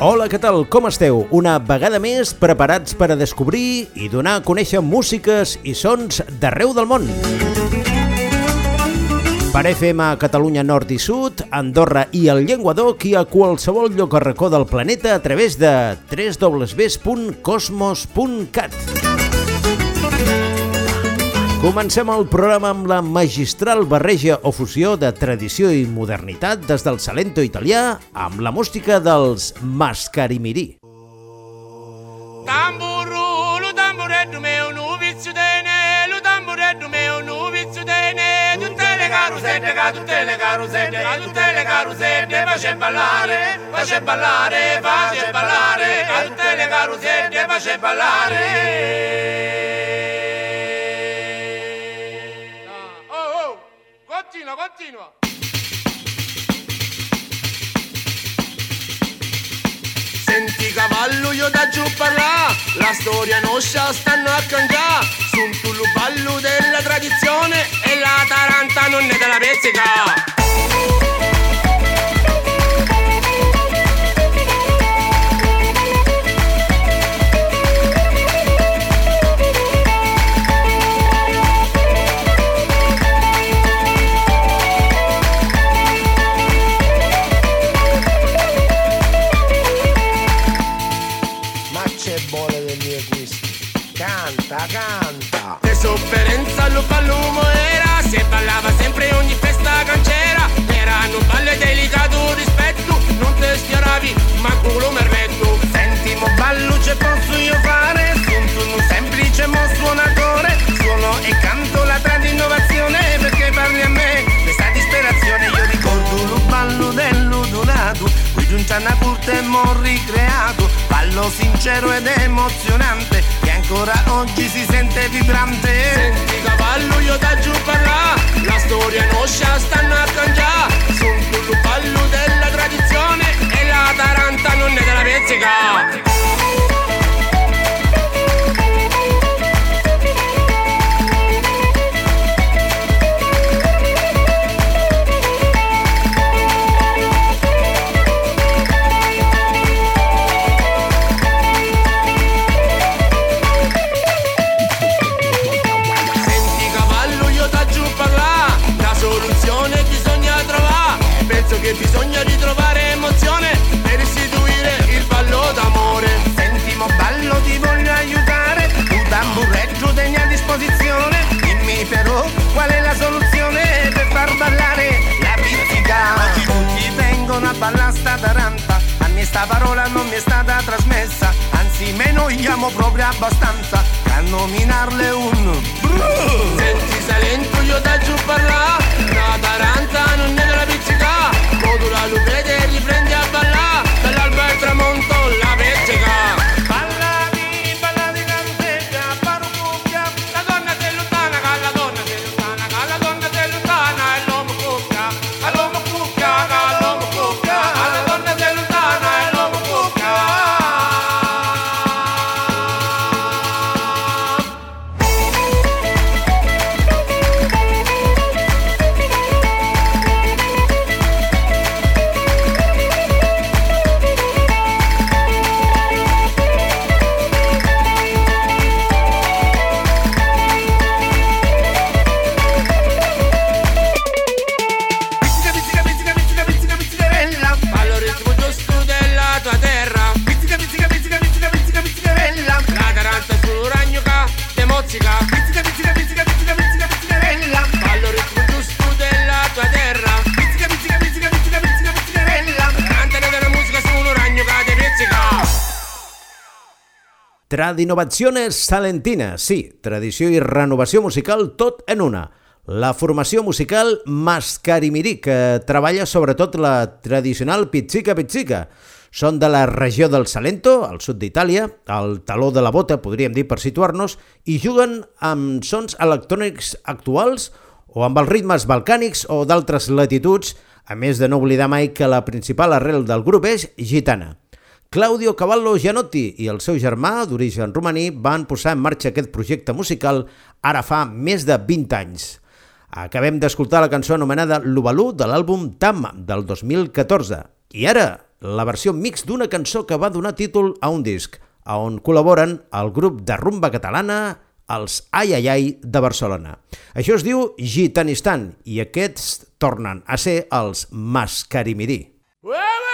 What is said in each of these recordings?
Hola, què tal? Com esteu? Una vegada més preparats per a descobrir i donar a conèixer músiques i sons d'arreu del món. Per FM a Catalunya Nord i Sud, Andorra i el Llenguadoc i a qualsevol lloc o racó del planeta a través de www.cosmos.cat. Comencem el programa amb la magistral barreja o fusió de tradició i modernitat des del Salento italià amb la música dels Mascarimirí. Tamburullo, tamburetto meu, nu vizio tenelo, tamburetto meu, nu vizio tene, tutte le carusette, ca tutte le carusette, ca tutte le carusette, face ballare, face ballare, face ballare, ca tutte le carusette, face ballare. Continua, continua. Senti cavallo io da giù parla La storia nostra stanno a cangiare Sun tullo ballo della tradizione E la taranta non è della pezzica schiaravi ma culo merletto Senti, mo ballo ce posso io fare. Sono un semplice mo suonatore. Suono e canto la trad innovazione perché parli a me. Questa disperazione io ricordo lo ballo dell'udonato. Qui giunta una curta e mo ricreato. Ballo sincero ed emozionante che ancora oggi si sente vibrante. Senti cavallo io da giù parla La storia nostra stanno a Tradinovaciones Salentina, sí, tradició i renovació musical tot en una. La formació musical Mascarimirí, que treballa sobretot la tradicional pizzica pizzica. Són de la regió del Salento, al sud d'Itàlia, al taló de la bota, podríem dir, per situar-nos, i juguen amb sons electrònics actuals o amb els ritmes balcànics o d'altres latituds, a més de no oblidar mai que la principal arrel del grup és gitana. Claudio Cavallo Gianotti i el seu germà, d'origen romaní, van posar en marxa aquest projecte musical ara fa més de 20 anys. Acabem d'escoltar la cançó anomenada L'Ubalú de l'àlbum Tam del 2014. I ara, la versió mix d'una cançó que va donar títol a un disc, a on col·laboren el grup de rumba catalana els Ai Ai Ai de Barcelona. Això es diu Gitanistan i aquests tornen a ser els Mascarimirí. Ué!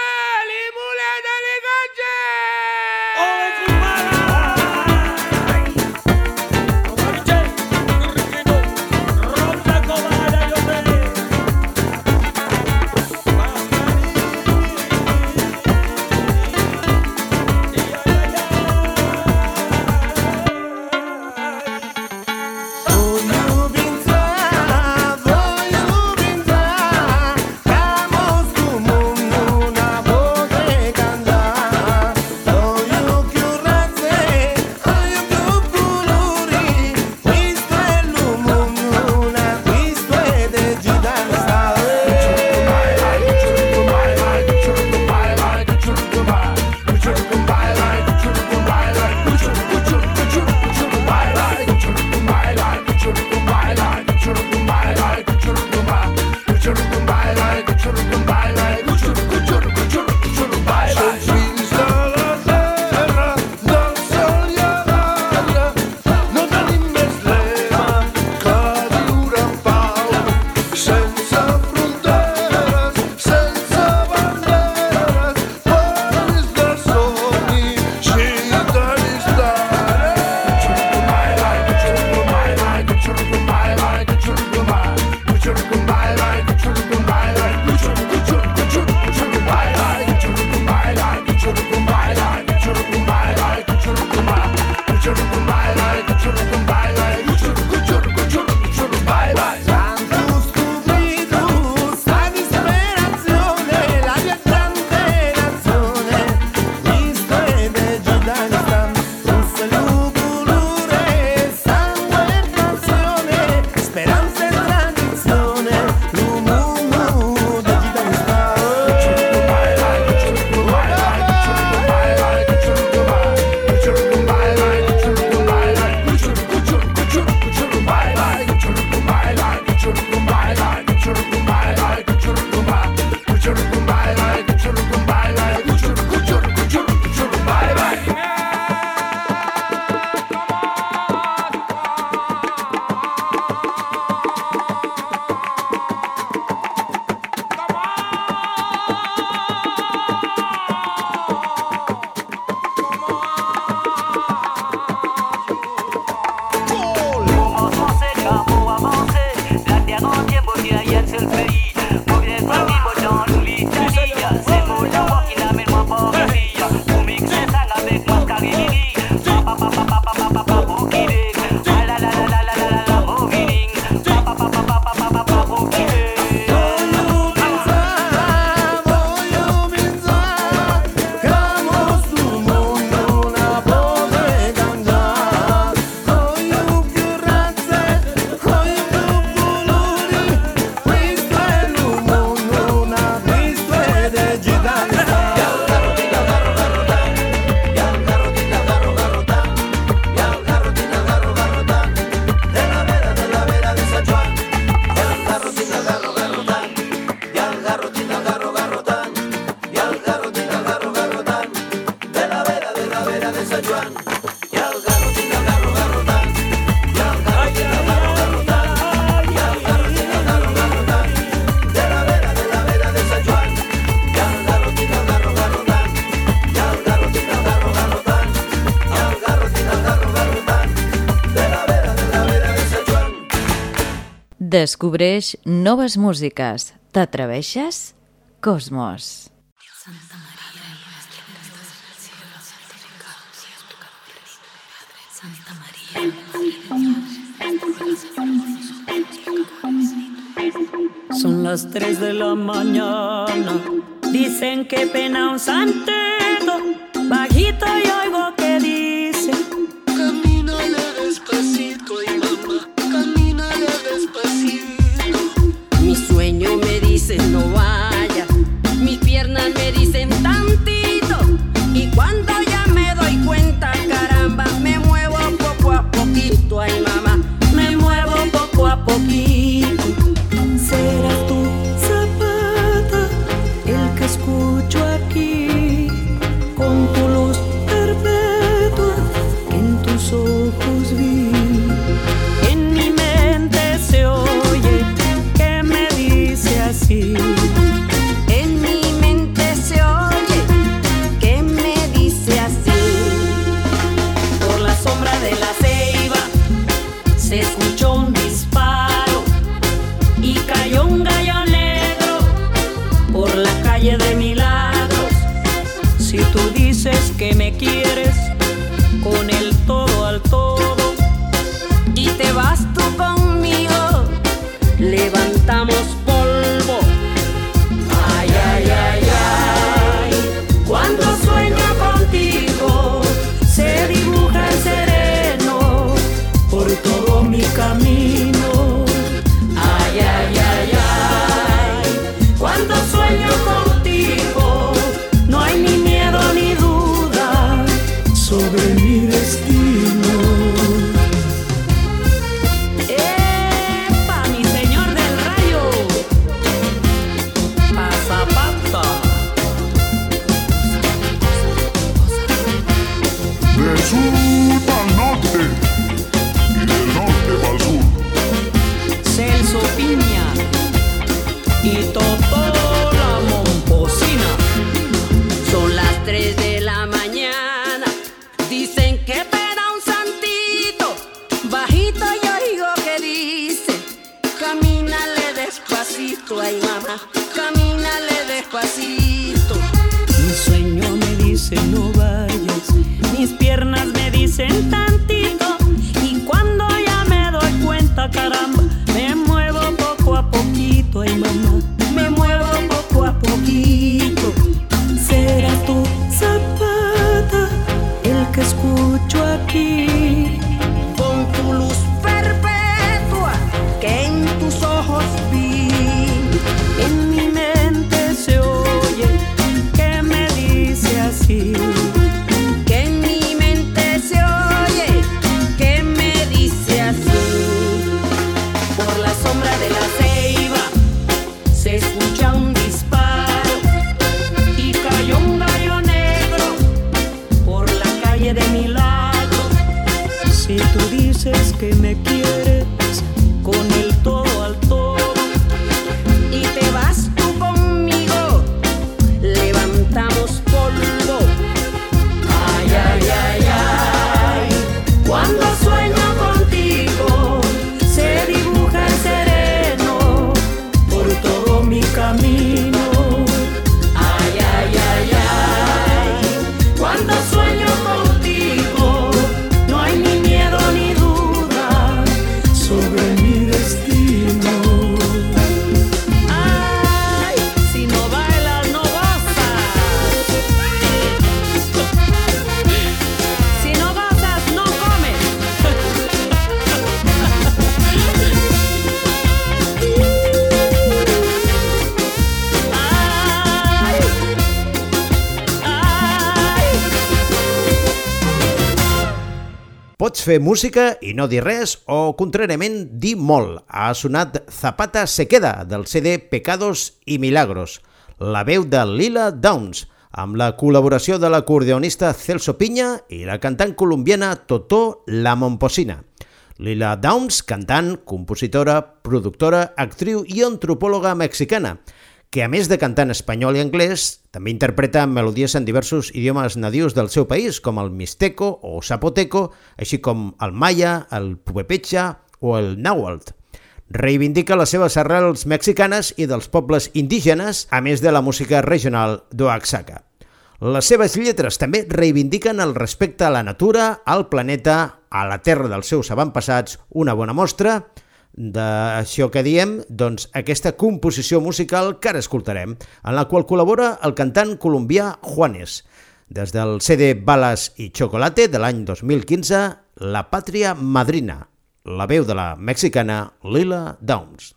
Descobreix noves músiques. T'atreveixes? Cosmos. Santa María, nuestra Madre del Cielo, santificado tu. Santa María, Son las tres de la mañana. Dicen que pena un santeto. Bajito y oigo fer música i no dir res o, contràriament, dir molt. Ha sonat Zapata se queda, del CD Pecados y Milagros. La veu de Lila Downs, amb la col·laboració de l'acordeonista Celso Piña i la cantant colombiana Totó La Momposina. Lila Downs, cantant, compositora, productora, actriu i antropòloga mexicana – que a més de cantar en espanyol i anglès, també interpreta melodies en diversos idiomes nadius del seu país, com el mixteco o zapoteco, així com el maya, el pubepecha o el náhuatl. Reivindica les seves arrels mexicanes i dels pobles indígenes, a més de la música regional d'Oaxaca. Les seves lletres també reivindiquen el respecte a la natura, al planeta, a la terra dels seus avantpassats, una bona mostra, d'això que diem, doncs aquesta composició musical que ara escoltarem, en la qual col·labora el cantant colombià Juanes. Des del CD Balas i Chocolate de l'any 2015, La Pàtria Madrina, la veu de la mexicana Lila Downs.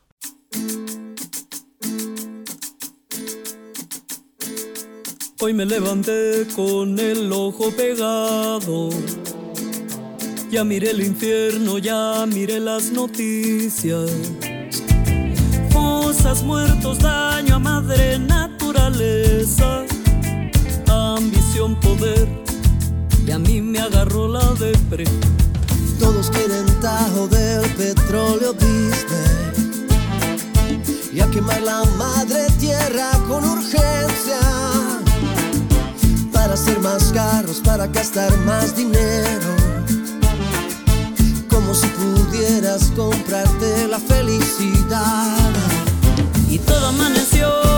Hoy me levanté con el ojo pegado. Ya miré el infierno, ya miré las noticias. Fosas, muertos, daño a madre naturaleza. Ambición, poder. Y a mí me agarró la depre. Todos quieren tajo del petróleo Disney y a quemar la madre tierra con urgencia para hacer más carros, para gastar más dinero. Pudieras comprarte la felicidad. Y todo amaneció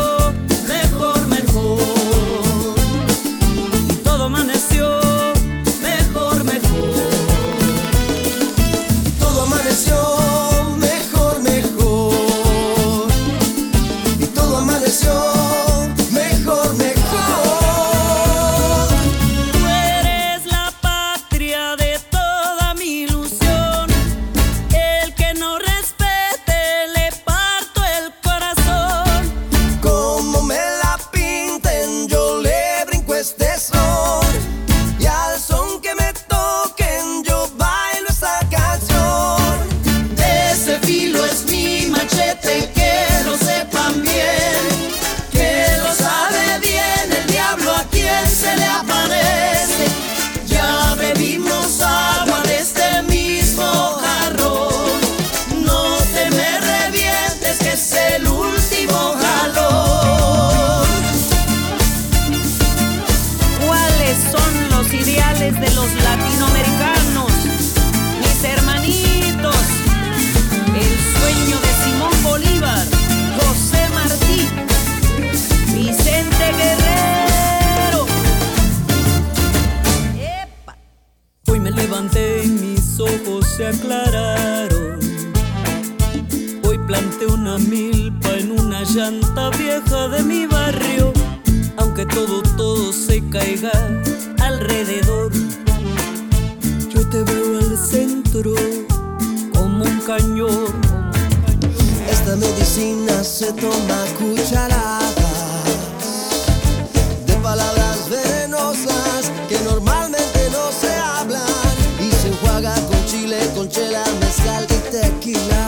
sal y tequila.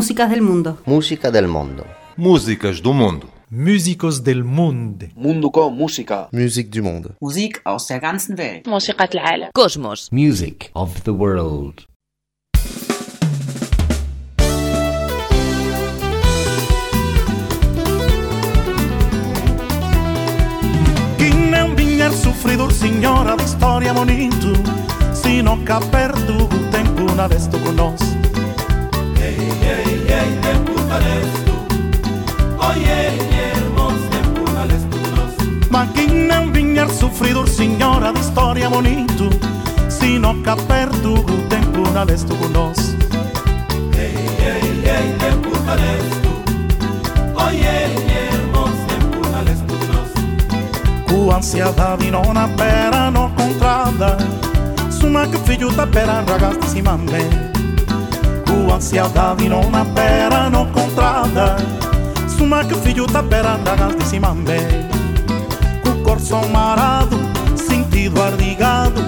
Músicas del mundo. Música del mundo. Músicas do mundo. Músicos del mundo. Mundo con música. Music du monde. Musik aus der ganzen Welt. Música del mundo. Cosmos. Music of the world. sofridor, signora de história bonito. Se não cá perto, o tempo na vez tu conosco sofridor, signora di storia bonito, sino che per tu tempo una lestu con nos. Ehi, ehi, ehi, tempo una lestu, oye, hermos, tempo una lestu con nos. Cu ansiedade non appena non contrada, su una che figliuta per ragazzi si mande. Com ansiedade não na pera, não contrada. Suma que filho da pera, ragazzi si mambe. Com corso marado, sentido ardigado.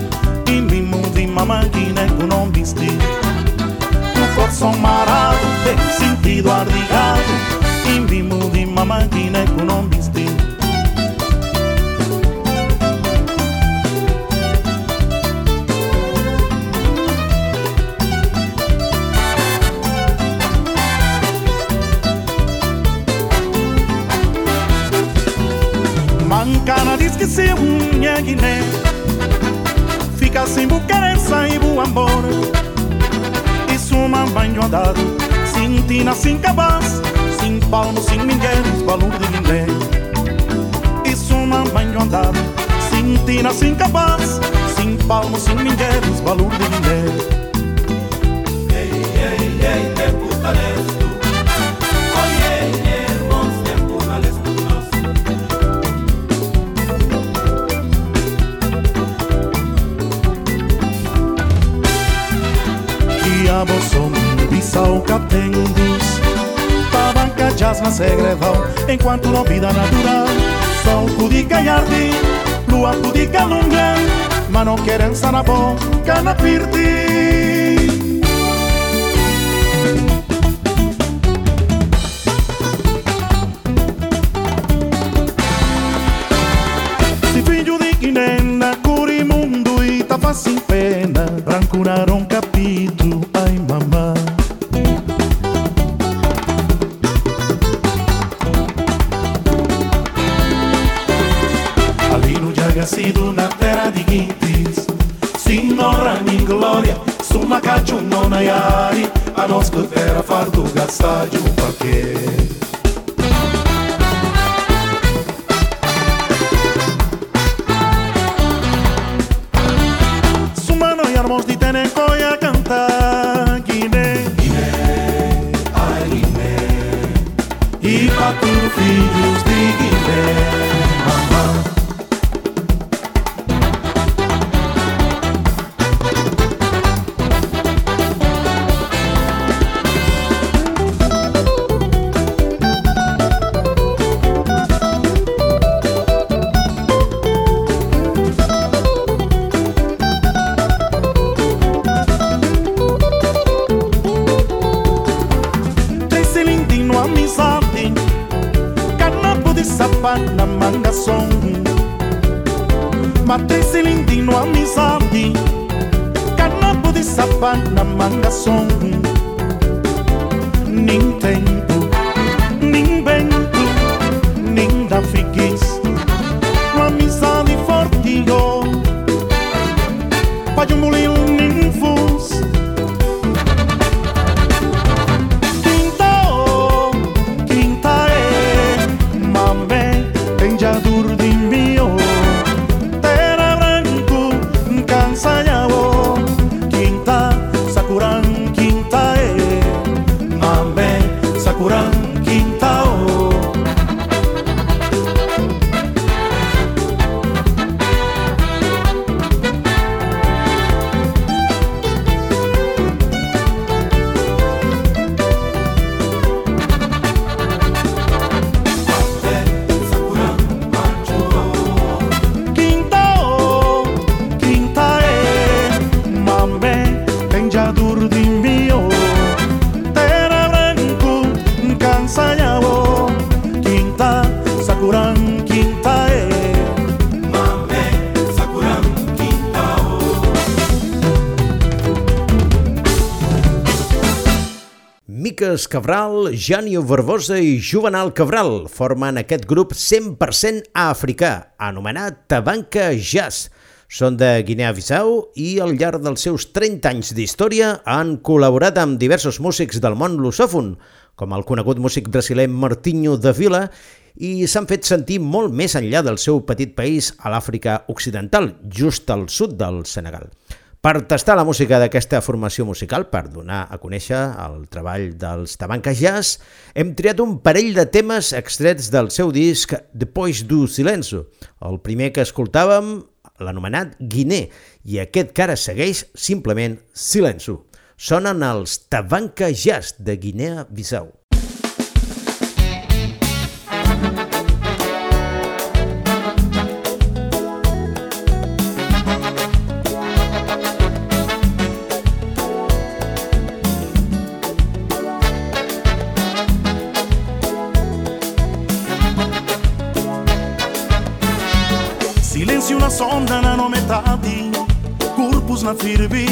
E mimo de uma máquina que não vesti. Com corso marado, sentido ardigado. E mimo de uma máquina que não vesti. enriqueceu minha Guiné Fica sem Bucaressa e Buambora Isso uma banho andado Sem tina, sem cabaz Sem palmo, sem ninguém Os de Guiné Isso uma banho andado Sem tina, sem cabaz Sem palmo, sem ninguém Os de Guiné E sal captendus Ta banca jasma segrewał Enquanto não vida natural. Sol pudica e ardi Lua pudica lunga Mano querenza na boca na pirti Lucas Cabral, Janio Barbosa i Juvenal Cabral formen aquest grup 100% africà, anomenat Tabanca Jazz. Són de Guinea-Bissau i al llarg dels seus 30 anys d'història han col·laborat amb diversos músics del món lusòfon, com el conegut músic brasiler Martinho de Vila, i s'han fet sentir molt més enllà del seu petit país a l'Àfrica Occidental, just al sud del Senegal. Per tastar la música d'aquesta formació musical, per donar a conèixer el treball dels Tabanca Jazz, hem triat un parell de temes extrets del seu disc Depois du Silencio. El primer que escoltàvem, l'anomenat Guiné, i aquest que ara segueix simplement Silencio. Sonen els Tabanca Jazz de Guinea-Bissau. Na firbi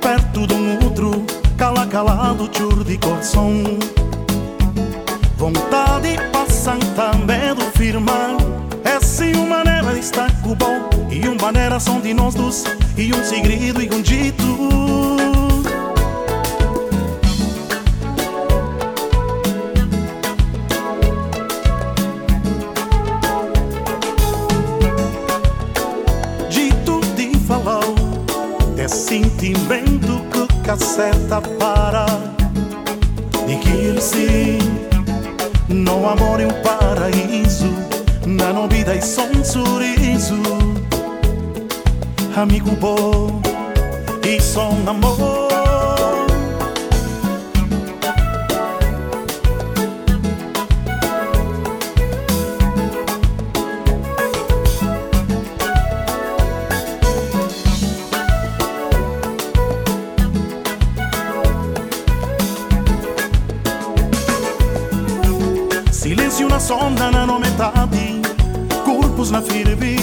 Perto de um outro Cala calado chur de coração. Vontade passam também do firmar. É sim uma maneira de estar com bom E uma maneira são de nós dois E um segredo e um Dito sentimento que caceta para Dizer-se No amor é um paraíso Na novidade é só um sorriso. Amigo bom E só um amor firme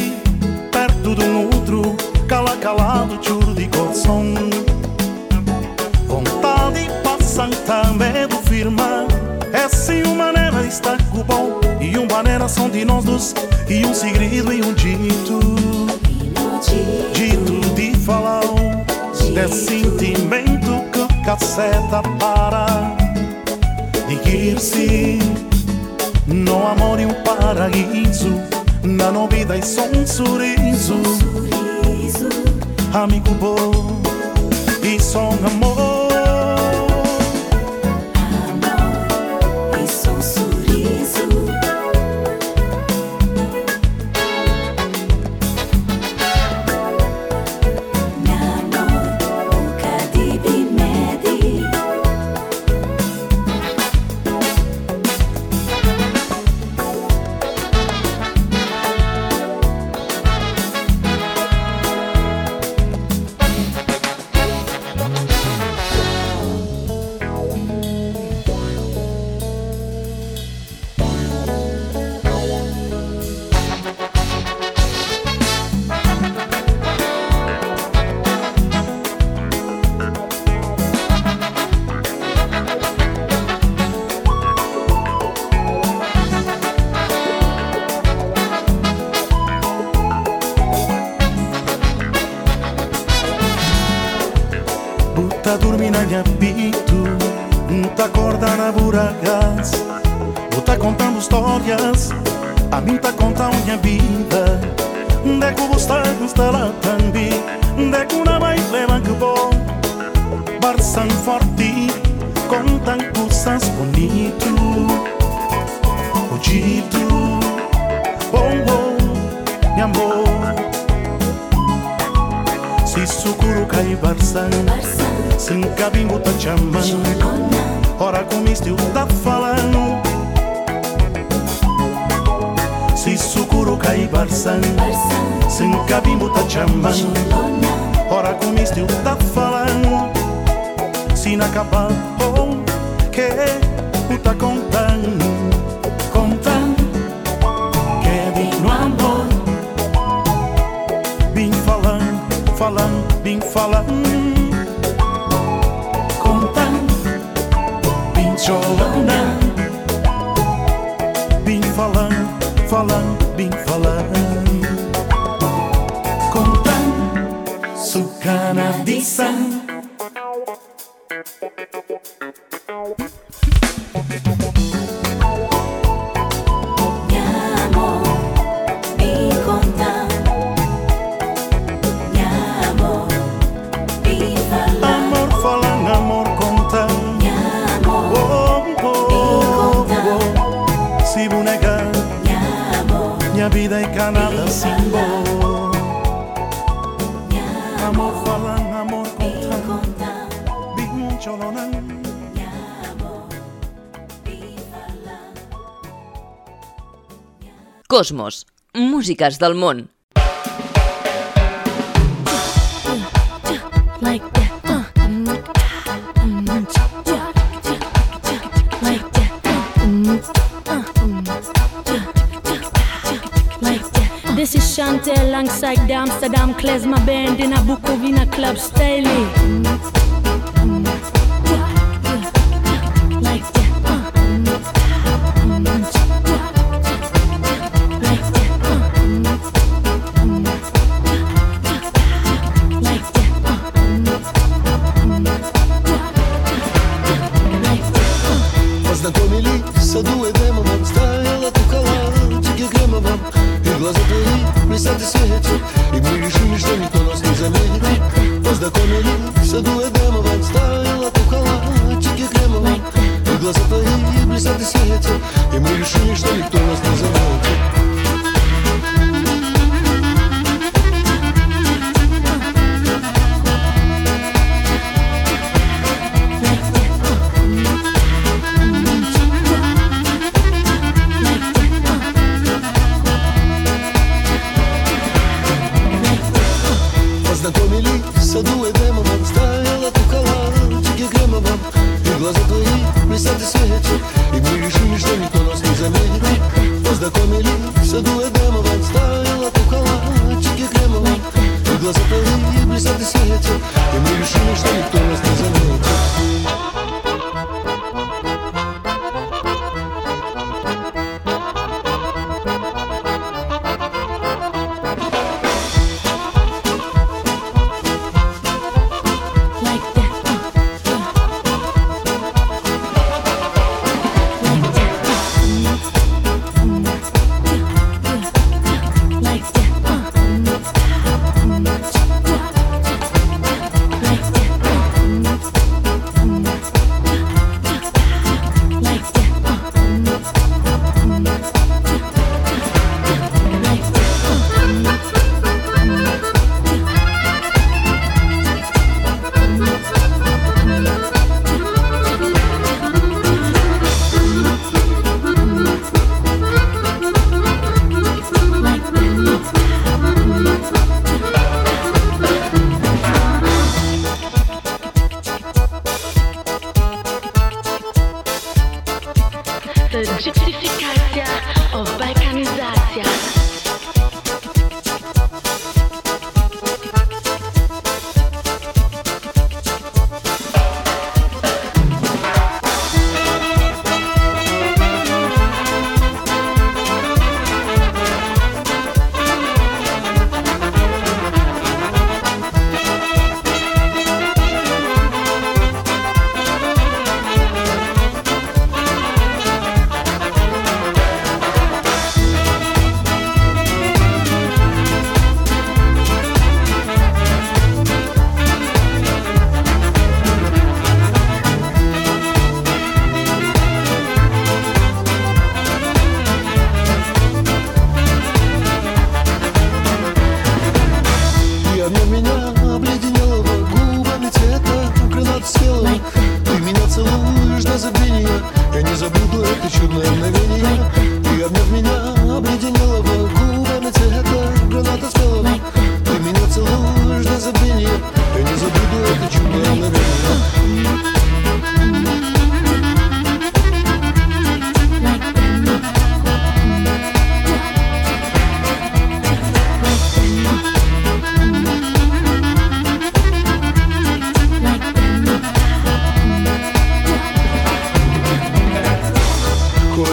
son sourire. Jolanda. Bem falando, falando, bem falando. Contando Sua canadiça minha vida é canada símbolo Amor falando, amor contando amor, mi fala. Cosmos, músiques del món. Alongside the Amsterdam Klezmer Band in a Bukovina club style. И мы решили, что никто нас не заметит Познакомились, в саду Эдемовом Стояла кукола, тики кремовом И глаза твои блестят и светят И мы решили, что никто нас не заметит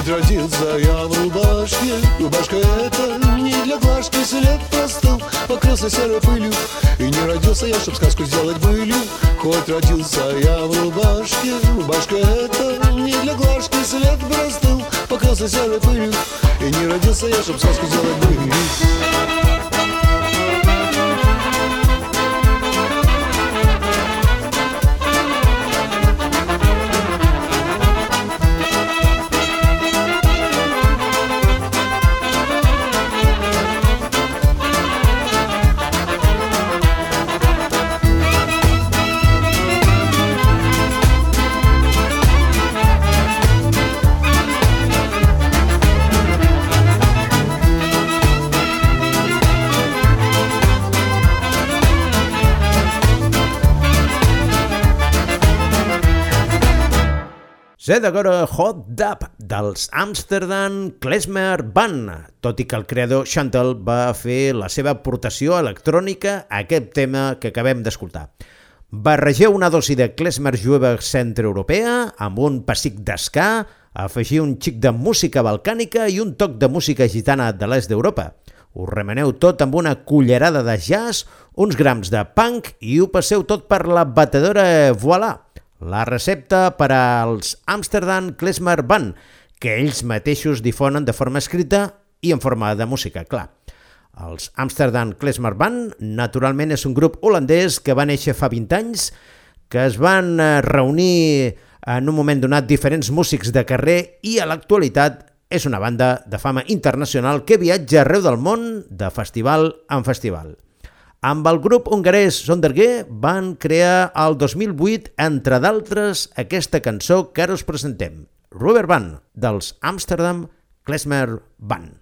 Отразился я в рубашке. Рубашка это не для глажки След простыл, покрылся серой пылью И не родился я, чтоб сказку сделать былью. Хоть родился я в рубашке Рубашка это не для глажки След простыл, покрылся серой пылью И не родился я, чтоб сказку сделать былью. Zedagora Hot Dub dels Amsterdam Klezmer Band, tot i que el creador Chantal va fer la seva aportació electrònica a aquest tema que acabem d'escoltar. Barregeu una dosi de klezmer jueva centreeuropea amb un pessic d'esca, afegir un xic de música balcànica i un toc de música gitana de l'est d'Europa. Ho remeneu tot amb una cullerada de jazz, uns grams de punk i ho passeu tot per la batedora Voilà, la recepta per als Amsterdam Klezmer Band, que ells mateixos difonen de forma escrita i en forma de música, clar. Els Amsterdam Klezmer Band, naturalment, és un grup holandès que va néixer fa 20 anys, que es van eh, reunir en un moment donat diferents músics de carrer i a l'actualitat és una banda de fama internacional que viatja arreu del món de festival en festival. Amb el grup hongarès Sonderge van crear el 2008, entre d'altres, aquesta cançó que ara us presentem, Rubber Band, dels Amsterdam Klezmer Band.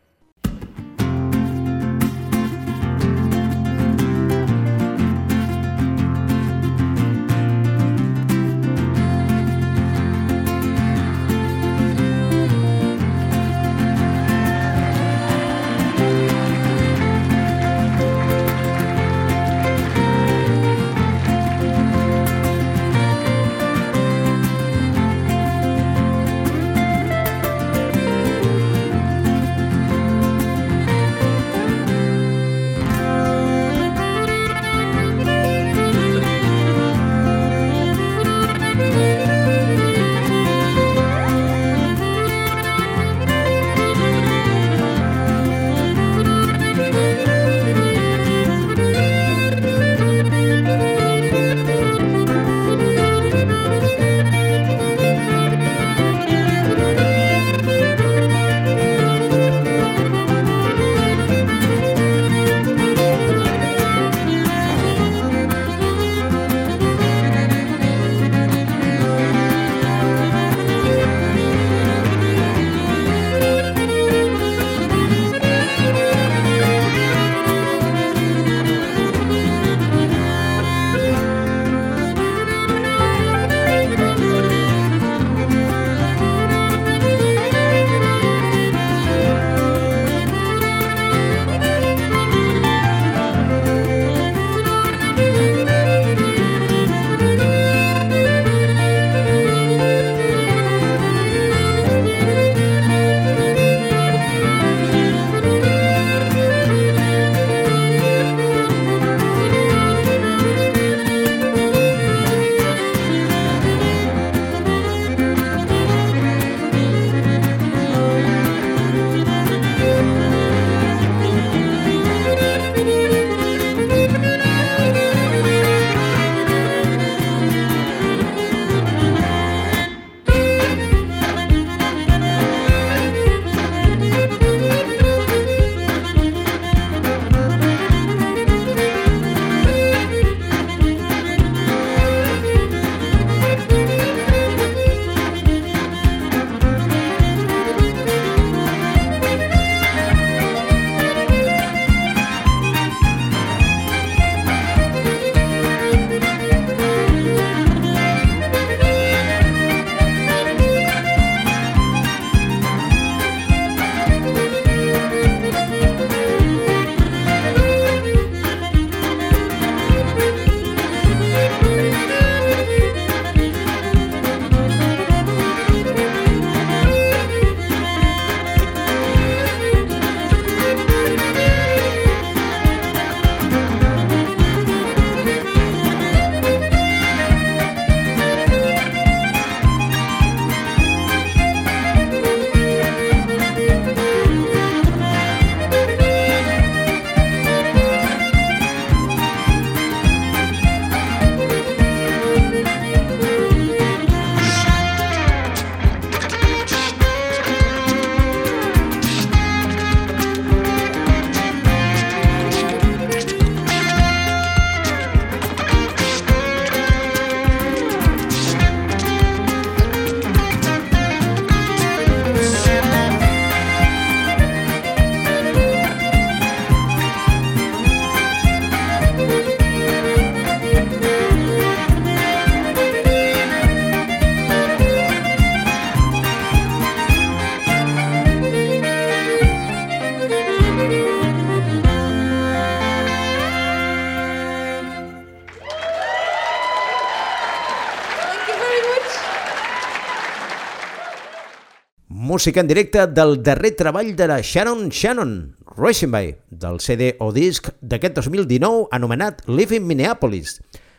Música en directe del darrer treball de la Sharon Shannon, Rushing By, del CD o disc d'aquest 2019 anomenat Live in Minneapolis.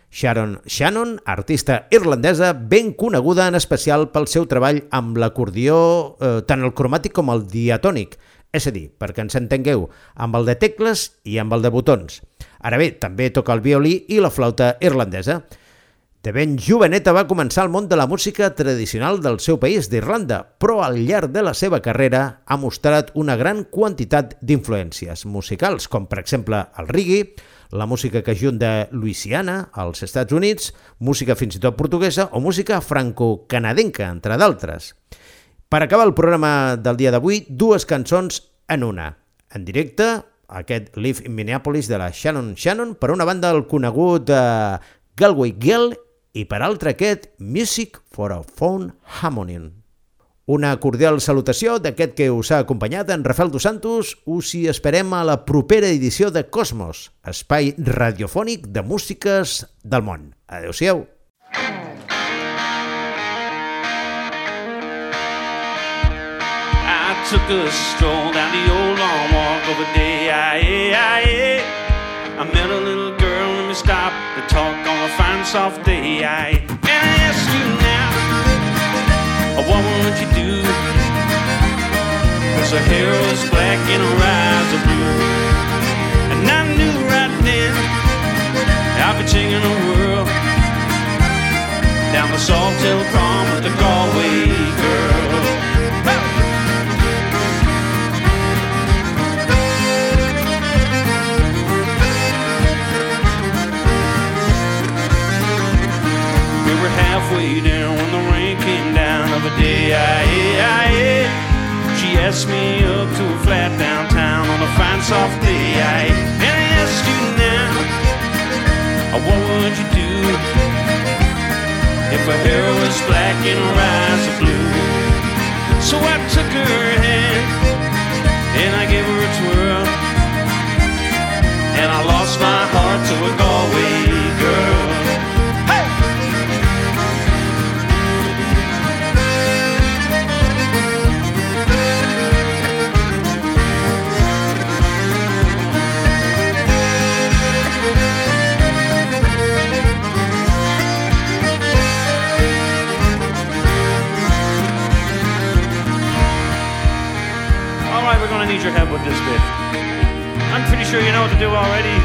Sharon Shannon, artista irlandesa ben coneguda en especial pel seu treball amb l'acordió, eh, tant el cromàtic com el diatònic, és a dir, perquè ens entengueu, amb el de tecles i amb el de botons. Ara bé, també toca el violí i la flauta irlandesa. De ben joveneta va començar el món de la música tradicional del seu país, d'Irlanda, però al llarg de la seva carrera ha mostrat una gran quantitat d'influències musicals, com per exemple el reggae, la música que jun de Louisiana, als Estats Units, música fins i tot portuguesa o música franco-canadenca, entre d'altres. Per acabar el programa del dia d'avui, dues cançons en una. En directe, aquest Live in Minneapolis de la Shannon Shannon, per una banda el conegut eh, Galway Girl i per altra aquest Music for a Phone Harmony. Una cordial salutació d'aquest que us ha acompanyat en Rafael Dos Santos. Us hi esperem a la propera edició de Cosmos, espai radiofònic de músiques del món. Adéu-siau. I took a stroll down the old long walk of a day. I, I, I met a little we stopped talk on a fine soft day. I, and I ask you now, what would you do? Cause her hair was black and her eyes are blue. And I knew right then I'd be taking the world down the Salthill prom with the Galway girl. Halfway there when the rain came down of a day. I, I, she asked me up to a flat downtown on a fine soft day. I, and I asked you now, uh, what would you do if her hair was black and her eyes are blue? So I took her hand and I gave her a twirl, and I lost my heart to a Galway girl. We're gonna need your help with this bit. I'm pretty sure you know what to do already.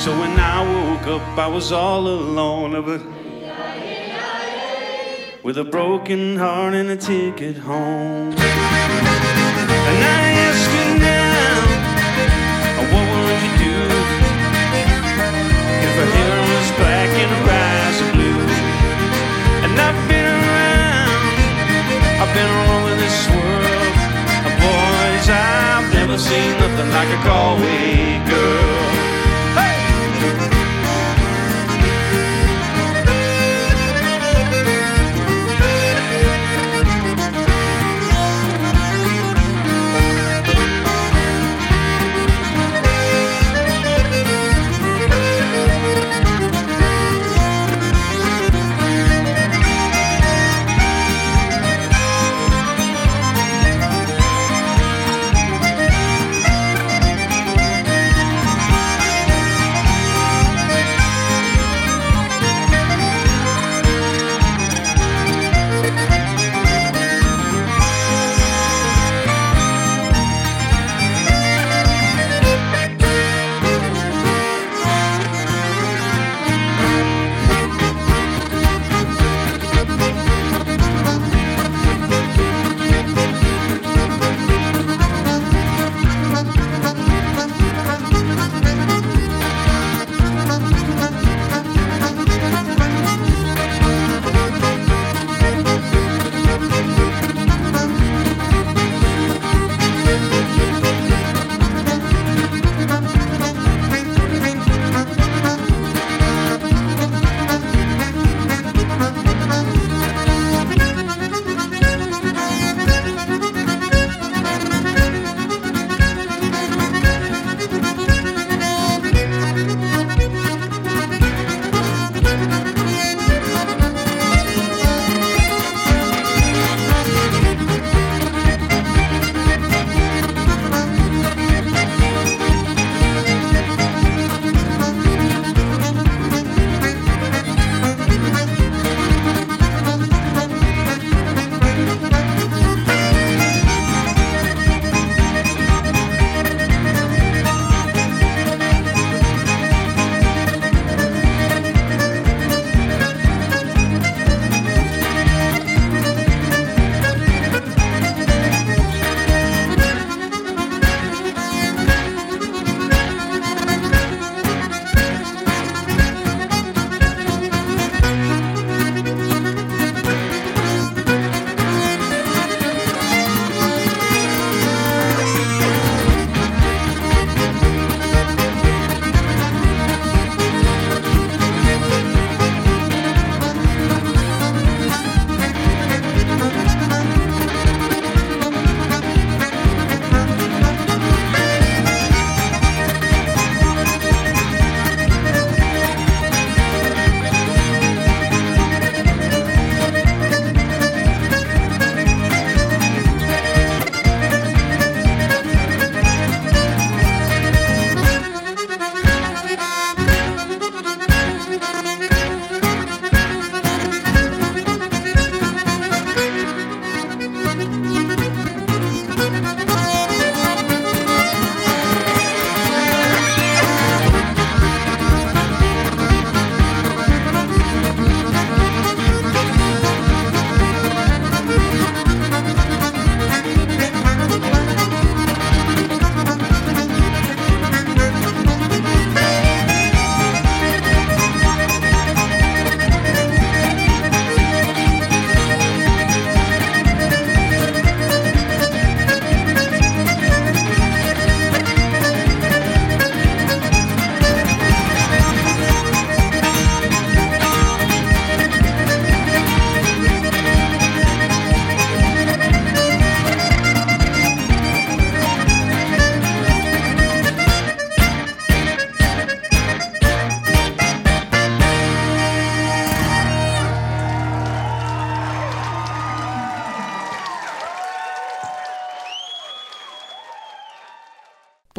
So when I woke up, I was all alone, but with a broken heart and a ticket home. And I never seen nothing like a Galway girl.